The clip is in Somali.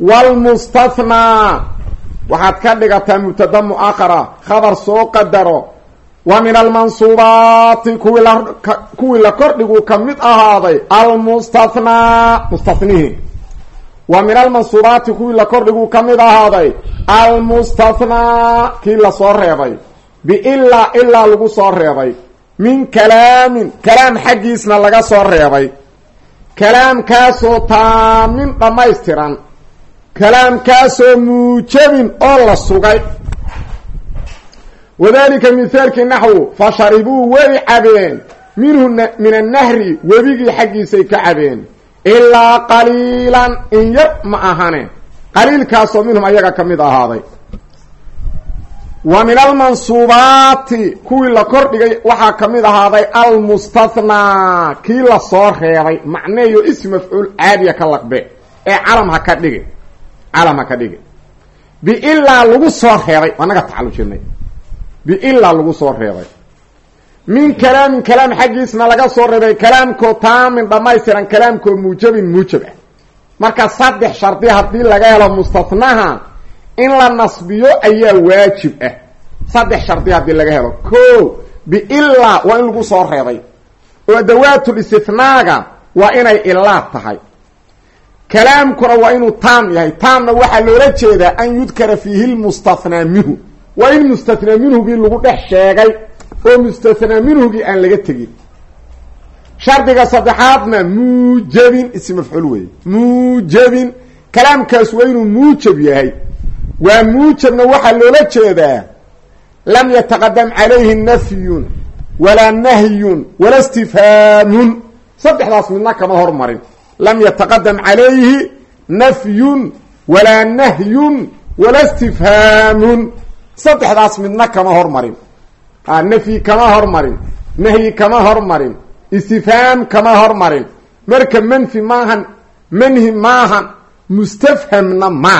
wlmustanaa waxaad ka dhigataa mubtada muakhara khabar soo qadaro wa min almansuubaati kuwii la kuwii la kordhigu ka mid ahaaday almustanaa mustanihi wa min almansuubaati kuwii la kordhigu ka mid ahaaday almustanaa kii la soo reebay biilaa ilaa lagu soo reebay min kalaamin kalaam xaggiisna laga soo reebay kalaamkaasoo taamin dhammaystiran kalaamkaasoo muujabin oo la sugay. Wadaalika mithaalkii naxwu fa sharibuu way cabeen. Minhu min annahri webigii xaggiisay ka cabeen. Ilaa qaliilan in yar ma ahane. Qaliilkaasoo minhum ayaga ka mid ahaaday. Wa min almansuubaati kuwii la kordhigay waxaa ka mid ahaaday almustathnaa kii la soo reebay macneeyo ism mafcuul caadiya ka laqbe ee calam ka dhigi calam ha ka dhigi. Biilaa lagu soo reebay anaga tacalujinay biilaa lagu soo reebay. Min kalaamin kalaam xaggiisna laga soo reebay kalaamkoo taamin dhammaystiran kalaamkoo muujabin muujab ah. Marka saddex shardi haddii laga helo mustathnaha in la nasbiyo ayaa waajib ah. Saddex shardi haddii laga helo. Ko biilaa waa in lagu soo reebay. Oo adawaatul istithnaaga waa inay ilaa tahay kalaamkuna waa inuu taam yahay. Taamna waxaa loola jeedaa an yudkara fiihi lmustathnaa minhu. Waa in mustathnaa minhugii lagu dhex sheegay oo mustathnaa minhugii aan laga tegin. Shardiga saddexaadna muujabin ism mafcuul weeye. Muujabin. Kalaamkaas waa inuu muujab yahay. Waa muujabna waxaa loola jeedaa lam yataqadam calayhi nafyun walaa nahyun walaa istifhaamun saddexdaas midna kama hormarin lam yataqadam calayhi nafyun walaa nahyun walaa istifhaamun. Saddexdaas midna kama hormarin. A nafyi kama hormarin. Nahyi kama hormarin. Istifhaam kama hormarin. Marka manfi maahan manhi maahan mustafhamna maaha